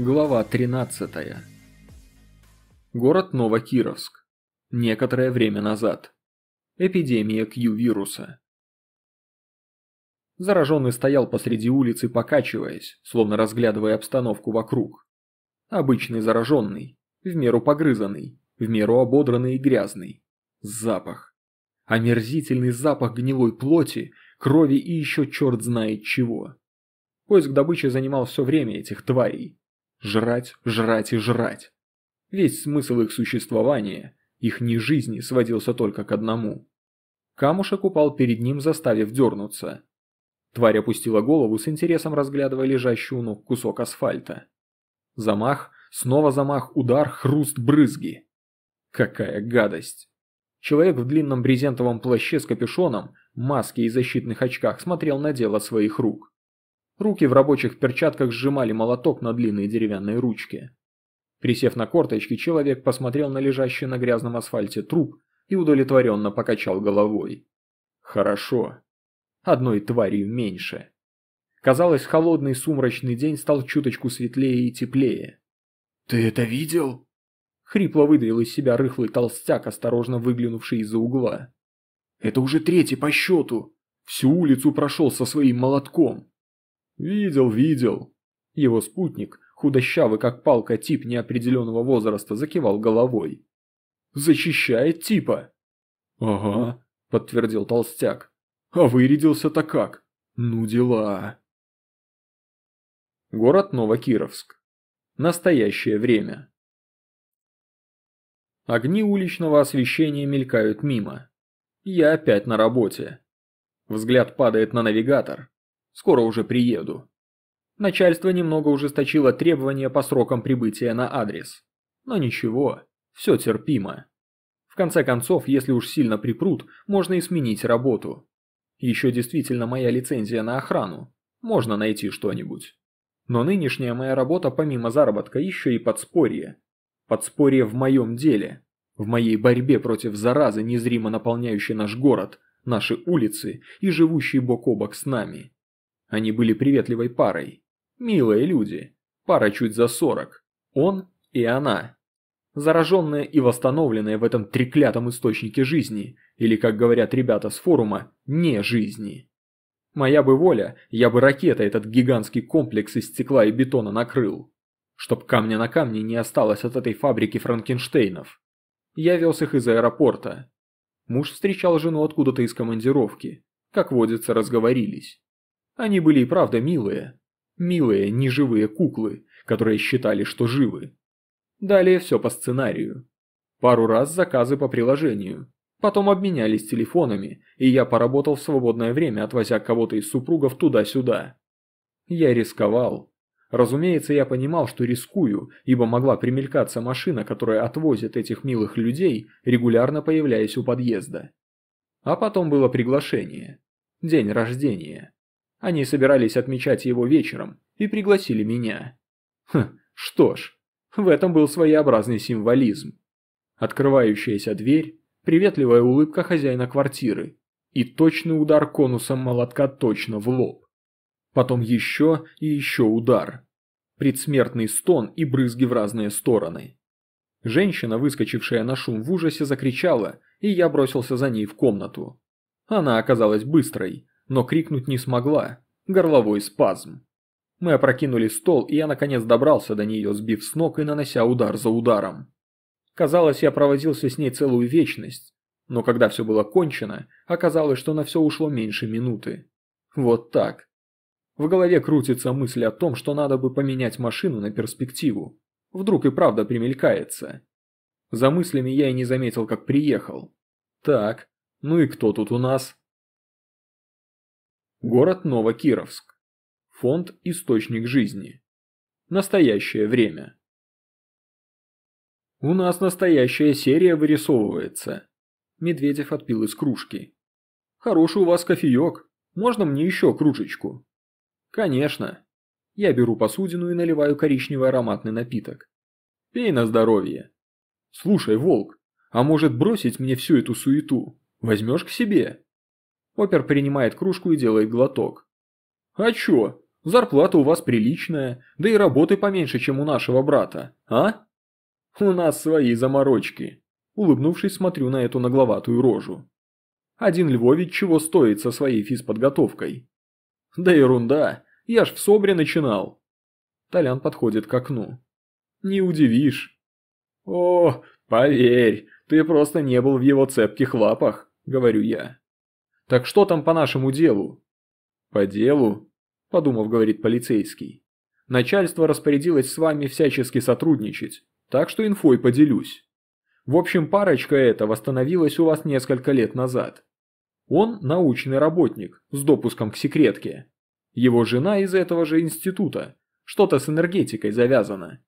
Глава 13. Город Новокировск. Некоторое время назад. Эпидемия Q-вируса. Зараженный стоял посреди улицы, покачиваясь, словно разглядывая обстановку вокруг. Обычный зараженный, в меру погрызанный, в меру ободранный и грязный. Запах. Омерзительный запах гнилой плоти, крови и еще черт знает чего. Поиск добычи занимал все время этих тварей. Жрать, жрать и жрать. Весь смысл их существования, их не жизни, сводился только к одному. Камушек упал перед ним, заставив дернуться. Тварь опустила голову с интересом разглядывая лежащий у ног кусок асфальта. Замах, снова замах, удар, хруст, брызги. Какая гадость. Человек в длинном брезентовом плаще с капюшоном, маске и защитных очках смотрел на дело своих рук. Руки в рабочих перчатках сжимали молоток на длинной деревянной ручке. Присев на корточки, человек посмотрел на лежащий на грязном асфальте труп и удовлетворенно покачал головой. Хорошо. Одной тварью меньше. Казалось, холодный сумрачный день стал чуточку светлее и теплее. «Ты это видел?» Хрипло выдавил из себя рыхлый толстяк, осторожно выглянувший из-за угла. «Это уже третий по счету. Всю улицу прошел со своим молотком». «Видел, видел». Его спутник, худощавый как палка тип неопределенного возраста, закивал головой. «Защищает типа?» «Ага», – подтвердил толстяк. «А вырядился-то как? Ну дела». Город Новокировск. Настоящее время. Огни уличного освещения мелькают мимо. Я опять на работе. Взгляд падает на навигатор. Скоро уже приеду. Начальство немного ужесточило требования по срокам прибытия на адрес. Но ничего, все терпимо. В конце концов, если уж сильно припрут, можно и сменить работу. Еще действительно моя лицензия на охрану. Можно найти что-нибудь. Но нынешняя моя работа помимо заработка еще и подспорье. Подспорье в моем деле, в моей борьбе против заразы, незримо наполняющей наш город, наши улицы и живущей бок о бок с нами. Они были приветливой парой. Милые люди. Пара чуть за сорок. Он и она. Зараженные и восстановленные в этом треклятом источнике жизни, или, как говорят ребята с форума, не жизни. Моя бы воля, я бы ракета этот гигантский комплекс из стекла и бетона накрыл чтоб камня на камне не осталось от этой фабрики Франкенштейнов. Я вез их из аэропорта. Муж встречал жену откуда-то из командировки. Как водится, разговорились. Они были и правда милые. Милые, неживые куклы, которые считали, что живы. Далее все по сценарию. Пару раз заказы по приложению. Потом обменялись телефонами, и я поработал в свободное время, отвозя кого-то из супругов туда-сюда. Я рисковал, Разумеется, я понимал, что рискую, ибо могла примелькаться машина, которая отвозит этих милых людей, регулярно появляясь у подъезда. А потом было приглашение. День рождения. Они собирались отмечать его вечером и пригласили меня. Хм, что ж, в этом был своеобразный символизм. Открывающаяся дверь, приветливая улыбка хозяина квартиры и точный удар конусом молотка точно в лоб. Потом еще и еще удар. Предсмертный стон и брызги в разные стороны. Женщина, выскочившая на шум в ужасе, закричала, и я бросился за ней в комнату. Она оказалась быстрой, но крикнуть не смогла. Горловой спазм. Мы опрокинули стол, и я наконец добрался до нее, сбив с ног и нанося удар за ударом. Казалось, я провозился с ней целую вечность, но когда все было кончено, оказалось, что на все ушло меньше минуты. Вот так. В голове крутится мысль о том, что надо бы поменять машину на перспективу. Вдруг и правда примелькается. За мыслями я и не заметил, как приехал. Так, ну и кто тут у нас? Город Новокировск. Фонд «Источник жизни». Настоящее время. У нас настоящая серия вырисовывается. Медведев отпил из кружки. Хороший у вас кофеек. Можно мне еще кружечку? Конечно. Я беру посудину и наливаю коричневый ароматный напиток. Пей на здоровье. Слушай, Волк, а может бросить мне всю эту суету? Возьмешь к себе? Опер принимает кружку и делает глоток. А чё? Зарплата у вас приличная, да и работы поменьше, чем у нашего брата, а? У нас свои заморочки. Улыбнувшись, смотрю на эту нагловатую рожу. Один Львович чего стоит со своей физподготовкой? Да ерунда, я ж в СОБРе начинал. Толян подходит к окну. Не удивишь. О, поверь, ты просто не был в его цепких лапах, говорю я. Так что там по нашему делу? По делу? Подумав, говорит полицейский. Начальство распорядилось с вами всячески сотрудничать, так что инфой поделюсь. В общем, парочка эта восстановилась у вас несколько лет назад. Он научный работник с допуском к секретке. Его жена из этого же института, что-то с энергетикой завязано.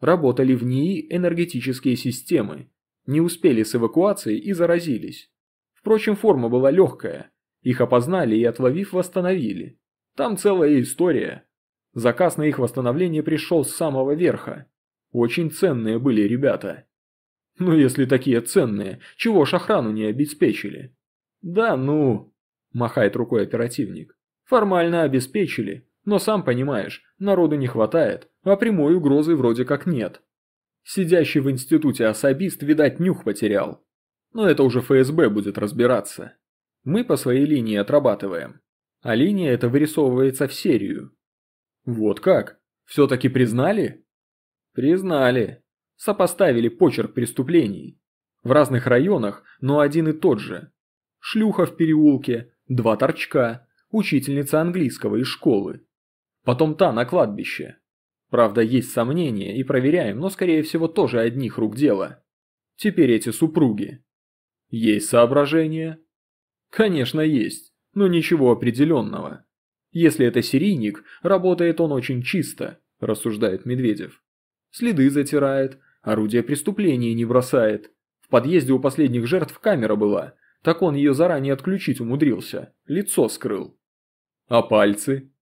Работали в НИИ энергетические системы, не успели с эвакуацией и заразились. Впрочем, форма была легкая, их опознали и отловив восстановили. Там целая история. Заказ на их восстановление пришел с самого верха. Очень ценные были ребята. Ну если такие ценные, чего ж охрану не обеспечили? Да ну, махает рукой оперативник. Формально обеспечили, но сам понимаешь, народу не хватает, а прямой угрозы вроде как нет. Сидящий в институте особист, видать, нюх потерял. Но это уже ФСБ будет разбираться. Мы по своей линии отрабатываем. А линия эта вырисовывается в серию. Вот как? Все-таки признали? Признали. Сопоставили почерк преступлений. В разных районах, но один и тот же. Шлюха в переулке, два торчка, учительница английского из школы. Потом та на кладбище. Правда, есть сомнения и проверяем, но скорее всего тоже одних рук дело. Теперь эти супруги. Есть соображения? Конечно, есть, но ничего определенного. Если это серийник, работает он очень чисто, рассуждает Медведев. Следы затирает, орудие преступления не бросает. В подъезде у последних жертв камера была, так он ее заранее отключить умудрился, лицо скрыл. А пальцы?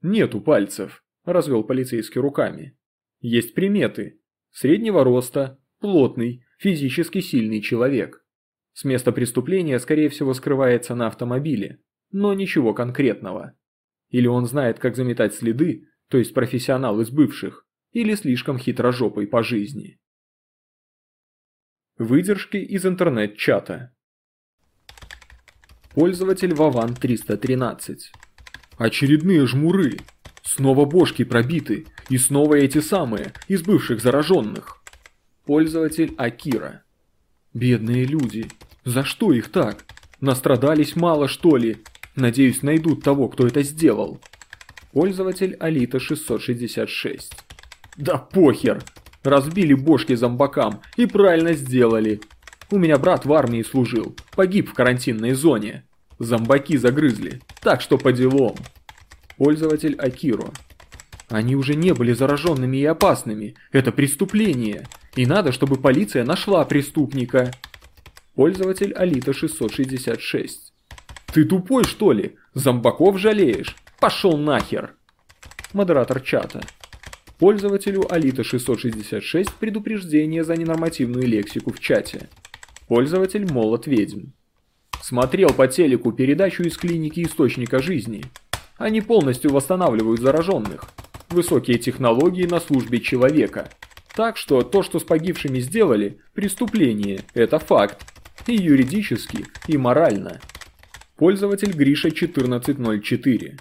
Нету пальцев, развел полицейский руками. Есть приметы. Среднего роста, плотный, физически сильный человек. С места преступления, скорее всего, скрывается на автомобиле, но ничего конкретного. Или он знает, как заметать следы, то есть профессионал из бывших, или слишком хитрожопый по жизни. Выдержки из интернет-чата. Пользователь Вован 313. Очередные жмуры. Снова бошки пробиты, и снова эти самые, из бывших зараженных. Пользователь Акира. Бедные люди. За что их так? Настрадались мало что ли? Надеюсь найдут того, кто это сделал. Пользователь Алита 666. Да похер. Разбили бошки зомбакам и правильно сделали. У меня брат в армии служил, погиб в карантинной зоне. Зомбаки загрызли, так что по делам. Пользователь Акиро. Они уже не были зараженными и опасными, это преступление. И надо, чтобы полиция нашла преступника. Пользователь Алита 666. Ты тупой что ли? Зомбаков жалеешь? Пошел нахер. Модератор чата. Пользователю Алита 666 предупреждение за ненормативную лексику в чате. Пользователь Молот Ведьм. Смотрел по телеку передачу из клиники Источника Жизни. Они полностью восстанавливают зараженных. Высокие технологии на службе человека. Так что то, что с погибшими сделали, преступление, это факт. И юридически, и морально. Пользователь Гриша 1404.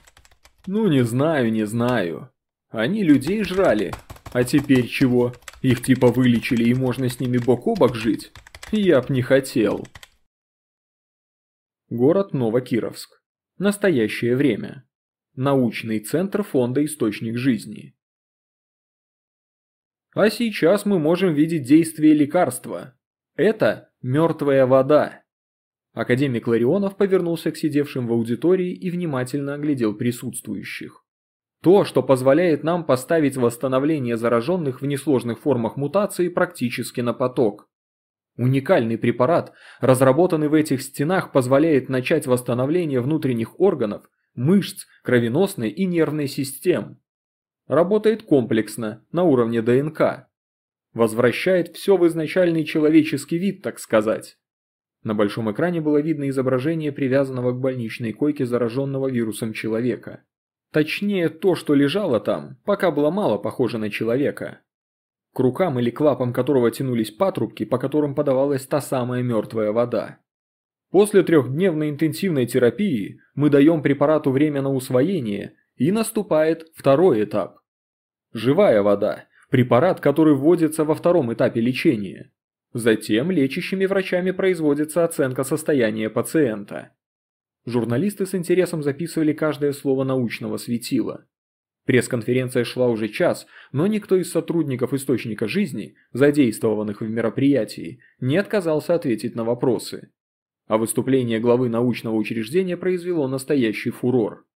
Ну не знаю, не знаю. Они людей жрали. А теперь чего? Их типа вылечили и можно с ними бок о бок жить? Я б не хотел. Город Новокировск. Настоящее время. Научный центр фонда «Источник жизни». А сейчас мы можем видеть действие лекарства. Это мертвая вода. Академик Ларионов повернулся к сидевшим в аудитории и внимательно оглядел присутствующих. То, что позволяет нам поставить восстановление зараженных в несложных формах мутации практически на поток. Уникальный препарат, разработанный в этих стенах, позволяет начать восстановление внутренних органов, мышц, кровеносной и нервной систем. Работает комплексно, на уровне ДНК. Возвращает все в изначальный человеческий вид, так сказать. На большом экране было видно изображение привязанного к больничной койке зараженного вирусом человека. Точнее, то, что лежало там, пока было мало похоже на человека. К рукам или к лапам которого тянулись патрубки, по которым подавалась та самая мертвая вода. После трехдневной интенсивной терапии мы даем препарату время на усвоение, и наступает второй этап. Живая вода – препарат, который вводится во втором этапе лечения. Затем лечащими врачами производится оценка состояния пациента. Журналисты с интересом записывали каждое слово научного светила. Пресс-конференция шла уже час, но никто из сотрудников Источника жизни, задействованных в мероприятии, не отказался ответить на вопросы. А выступление главы научного учреждения произвело настоящий фурор.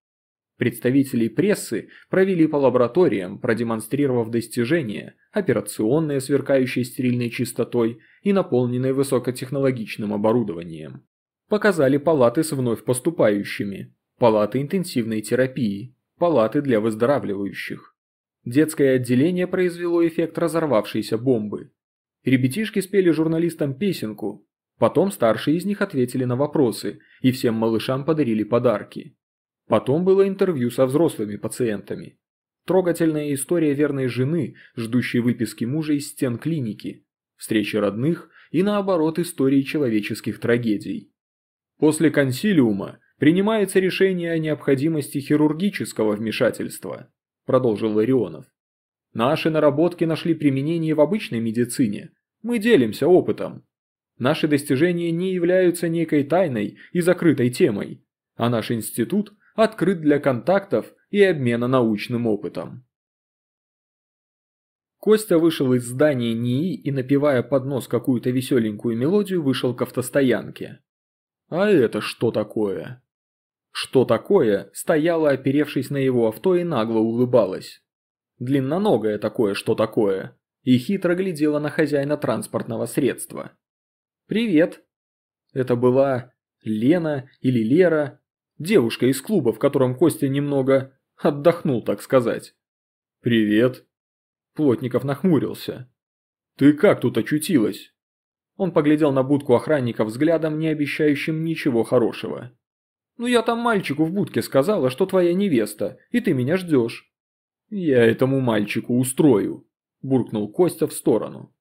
Представители прессы провели по лабораториям, продемонстрировав достижения, операционные, сверкающие стерильной чистотой и наполненные высокотехнологичным оборудованием. Показали палаты с вновь поступающими, палаты интенсивной терапии, палаты для выздоравливающих. Детское отделение произвело эффект разорвавшейся бомбы. Ребятишки спели журналистам песенку, потом старшие из них ответили на вопросы и всем малышам подарили подарки. Потом было интервью со взрослыми пациентами. Трогательная история верной жены, ждущей выписки мужа из стен клиники, встречи родных и наоборот истории человеческих трагедий. После консилиума принимается решение о необходимости хирургического вмешательства, продолжил Ларионов. Наши наработки нашли применение в обычной медицине. Мы делимся опытом. Наши достижения не являются некой тайной и закрытой темой, а наш институт открыт для контактов и обмена научным опытом. Костя вышел из здания НИИ и, напевая под нос какую-то веселенькую мелодию, вышел к автостоянке. А это что такое? Что такое, стояла, оперевшись на его авто и нагло улыбалась. Длинноногое такое, что такое, и хитро глядела на хозяина транспортного средства. «Привет!» Это была Лена или Лера, девушка из клуба, в котором Костя немного отдохнул, так сказать. «Привет!» Плотников нахмурился. «Ты как тут очутилась?» Он поглядел на будку охранника взглядом, не обещающим ничего хорошего. «Ну я там мальчику в будке сказала, что твоя невеста, и ты меня ждешь». «Я этому мальчику устрою», – буркнул Костя в сторону.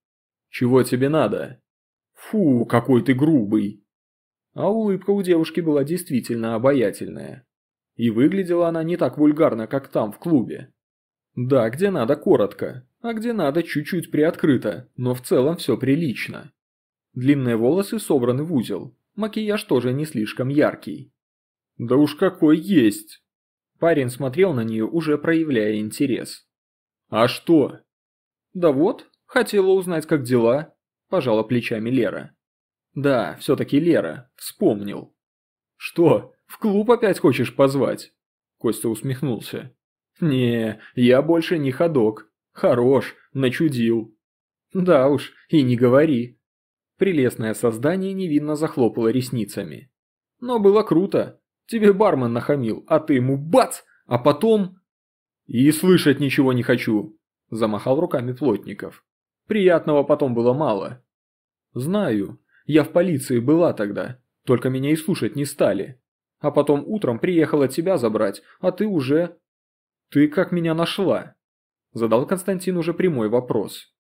«Чего тебе надо?» «Фу, какой ты грубый!» А улыбка у девушки была действительно обаятельная. И выглядела она не так вульгарно, как там, в клубе. Да, где надо коротко, а где надо чуть-чуть приоткрыто, но в целом все прилично. Длинные волосы собраны в узел. Макияж тоже не слишком яркий. Да уж какой есть. Парень смотрел на нее, уже проявляя интерес. А что? Да вот, хотела узнать, как дела. Пожала плечами Лера. Да, все-таки Лера, вспомнил. Что, в клуб опять хочешь позвать? Костя усмехнулся. Не, я больше не ходок. Хорош, начудил. Да уж, и не говори. Прелестное создание невинно захлопало ресницами. Но было круто. Тебе бармен нахамил, а ты ему бац, а потом... И слышать ничего не хочу, замахал руками Плотников. Приятного потом было мало. Знаю, я в полиции была тогда, только меня и слушать не стали. А потом утром приехала тебя забрать, а ты уже... Ты как меня нашла? Задал Константин уже прямой вопрос.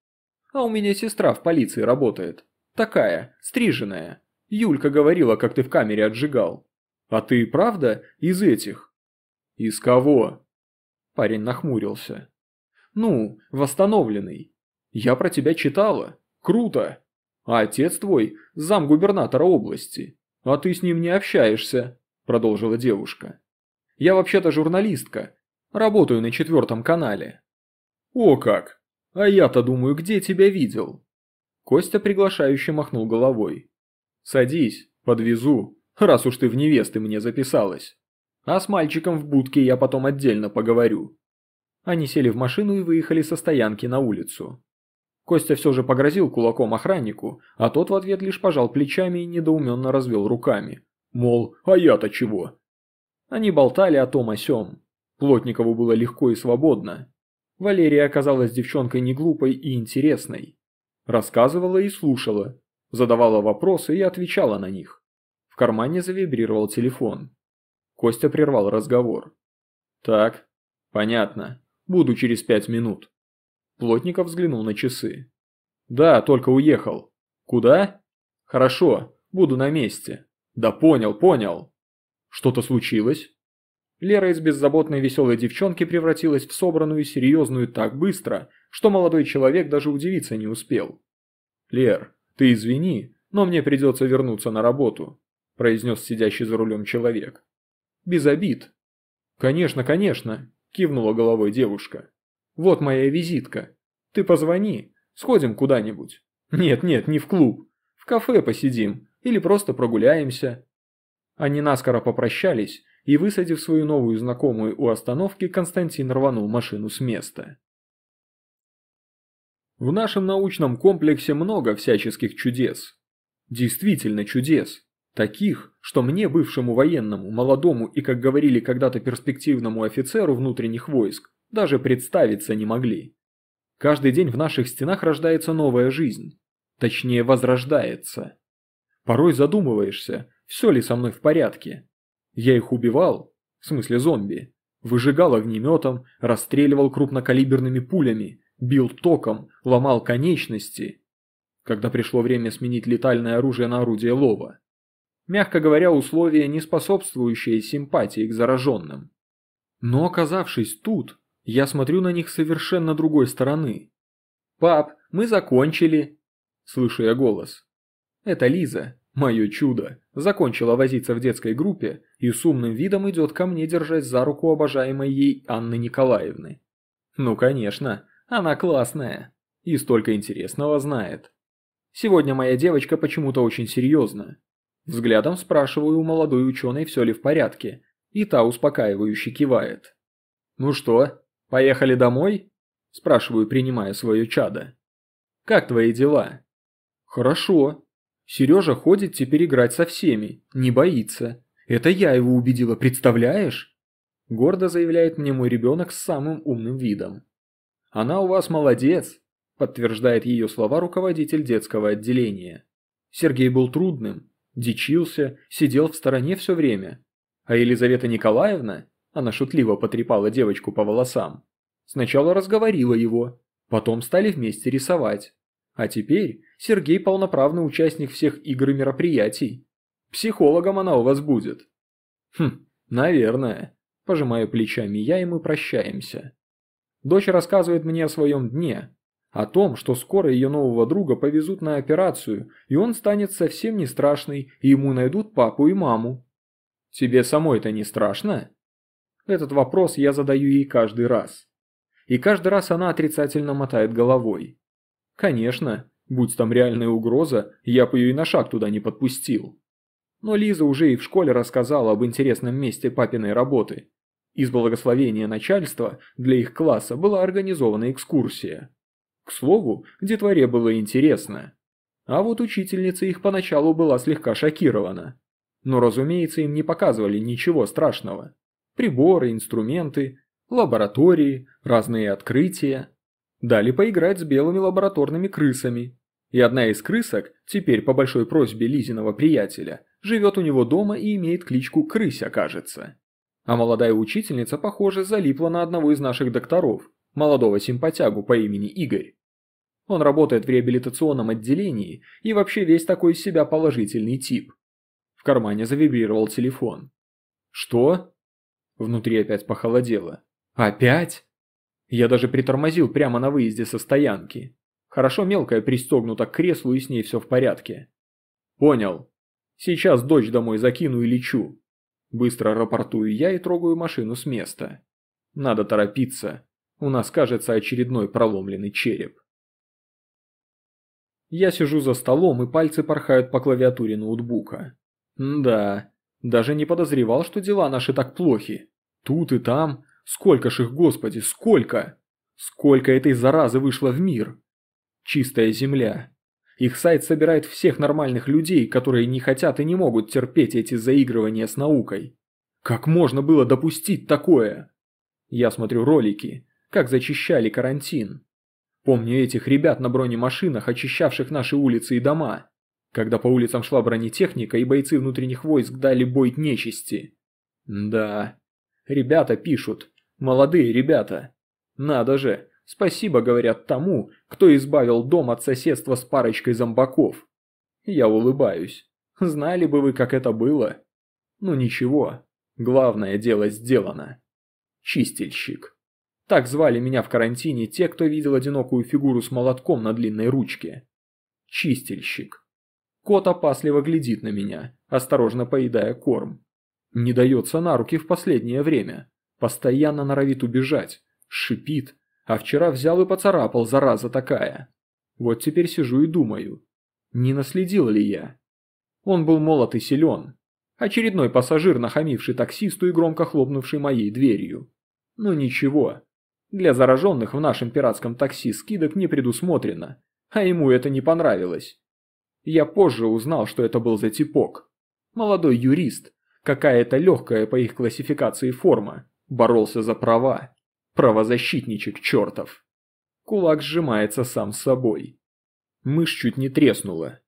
А у меня сестра в полиции работает. Такая, стриженная. Юлька говорила, как ты в камере отжигал. А ты, правда, из этих? Из кого? Парень нахмурился. Ну, восстановленный. Я про тебя читала. Круто. А отец твой – замгубернатора области. А ты с ним не общаешься, продолжила девушка. Я вообще-то журналистка. Работаю на четвертом канале. О как! А я-то думаю, где тебя видел? Костя приглашающе махнул головой. «Садись, подвезу, раз уж ты в невесты мне записалась. А с мальчиком в будке я потом отдельно поговорю». Они сели в машину и выехали со стоянки на улицу. Костя все же погрозил кулаком охраннику, а тот в ответ лишь пожал плечами и недоуменно развел руками. Мол, а я-то чего? Они болтали о том о сём. Плотникову было легко и свободно. Валерия оказалась девчонкой не глупой и интересной. Рассказывала и слушала, задавала вопросы и отвечала на них. В кармане завибрировал телефон. Костя прервал разговор. «Так, Понятно. Буду через пять минут. Плотников взглянул на часы. Да, только уехал. Куда? Хорошо, буду на месте. Да понял, понял. Что-то случилось? Лера из беззаботной веселой девчонки превратилась в собранную и серьезную так быстро, что молодой человек даже удивиться не успел. «Лер, ты извини, но мне придется вернуться на работу», – произнес сидящий за рулем человек. «Без обид». «Конечно, конечно», – кивнула головой девушка. «Вот моя визитка. Ты позвони, сходим куда-нибудь. Нет-нет, не в клуб. В кафе посидим или просто прогуляемся». Они наскоро попрощались, и, высадив свою новую знакомую у остановки, Константин рванул машину с места. В нашем научном комплексе много всяческих чудес. Действительно чудес. Таких, что мне, бывшему военному, молодому и, как говорили когда-то перспективному офицеру внутренних войск, даже представиться не могли. Каждый день в наших стенах рождается новая жизнь. Точнее, возрождается. Порой задумываешься, все ли со мной в порядке, я их убивал, в смысле зомби, выжигал огнеметом, расстреливал крупнокалиберными пулями, бил током, ломал конечности. Когда пришло время сменить летальное оружие на орудие лова. Мягко говоря, условия, не способствующие симпатии к зараженным. Но оказавшись тут, я смотрю на них совершенно другой стороны. «Пап, мы закончили!» Слышу я голос. Это Лиза, Мое чудо, закончила возиться в детской группе и с умным видом идет ко мне, держась за руку обожаемой ей Анны Николаевны. Ну конечно, она классная и столько интересного знает. Сегодня моя девочка почему-то очень серьезна. Взглядом спрашиваю у молодой ученой, все ли в порядке, и та успокаивающе кивает. «Ну что, поехали домой?» – спрашиваю, принимая свое чадо. «Как твои дела?» «Хорошо», Сережа ходит теперь играть со всеми, не боится. Это я его убедила, представляешь? Гордо заявляет мне мой ребенок с самым умным видом. Она у вас молодец, подтверждает ее слова руководитель детского отделения. Сергей был трудным, дичился, сидел в стороне все время. А Елизавета Николаевна, она шутливо потрепала девочку по волосам, сначала разговорила его, потом стали вместе рисовать. А теперь Сергей полноправный участник всех игр и мероприятий. Психологом она у вас будет. Хм, наверное. Пожимаю плечами я, и мы прощаемся. Дочь рассказывает мне о своем дне. О том, что скоро ее нового друга повезут на операцию, и он станет совсем не страшный, и ему найдут папу и маму. Тебе самой это не страшно? Этот вопрос я задаю ей каждый раз. И каждый раз она отрицательно мотает головой. Конечно, Будь там реальная угроза, я бы ее и на шаг туда не подпустил. Но Лиза уже и в школе рассказала об интересном месте папиной работы. Из благословения начальства для их класса была организована экскурсия. К слову, детворе было интересно. А вот учительница их поначалу была слегка шокирована. Но, разумеется, им не показывали ничего страшного. Приборы, инструменты, лаборатории, разные открытия. Дали поиграть с белыми лабораторными крысами. И одна из крысок, теперь по большой просьбе Лизиного приятеля, живет у него дома и имеет кличку Крыся, кажется. А молодая учительница, похоже, залипла на одного из наших докторов, молодого симпатягу по имени Игорь. Он работает в реабилитационном отделении и вообще весь такой из себя положительный тип. В кармане завибрировал телефон. «Что?» Внутри опять похолодело. «Опять?» Я даже притормозил прямо на выезде со стоянки. Хорошо мелкая пристегнута к креслу и с ней все в порядке. Понял. Сейчас дочь домой закину и лечу. Быстро рапортую я и трогаю машину с места. Надо торопиться. У нас, кажется, очередной проломленный череп. Я сижу за столом, и пальцы порхают по клавиатуре ноутбука. М да, даже не подозревал, что дела наши так плохи. Тут и там Сколько ж их, господи, сколько? Сколько этой заразы вышло в мир? Чистая земля. Их сайт собирает всех нормальных людей, которые не хотят и не могут терпеть эти заигрывания с наукой. Как можно было допустить такое? Я смотрю ролики, как зачищали карантин. Помню этих ребят на бронемашинах, очищавших наши улицы и дома. Когда по улицам шла бронетехника и бойцы внутренних войск дали бой нечисти. Да, ребята пишут, Молодые ребята. Надо же, спасибо говорят тому, кто избавил дом от соседства с парочкой зомбаков. Я улыбаюсь. Знали бы вы, как это было. Ну ничего, главное дело сделано. Чистильщик. Так звали меня в карантине те, кто видел одинокую фигуру с молотком на длинной ручке. Чистильщик. Кот опасливо глядит на меня, осторожно поедая корм. Не дается на руки в последнее время. Постоянно норовит убежать. Шипит. А вчера взял и поцарапал, зараза такая. Вот теперь сижу и думаю. Не наследил ли я? Он был молод и силен. Очередной пассажир, нахамивший таксисту и громко хлопнувший моей дверью. Ну ничего. Для зараженных в нашем пиратском такси скидок не предусмотрено. А ему это не понравилось. Я позже узнал, что это был за типок. Молодой юрист, какая-то легкая по их классификации форма, боролся за права. Правозащитничек чертов. Кулак сжимается сам собой. Мышь чуть не треснула.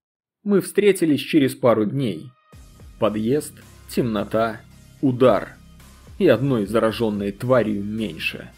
Мы встретились через пару дней. Подъезд, темнота, удар. И одной зараженной тварью меньше.